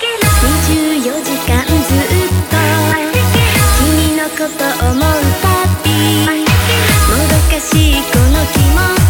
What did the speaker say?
24時間ずっと君のこと思うたびもどかしいこの気持ち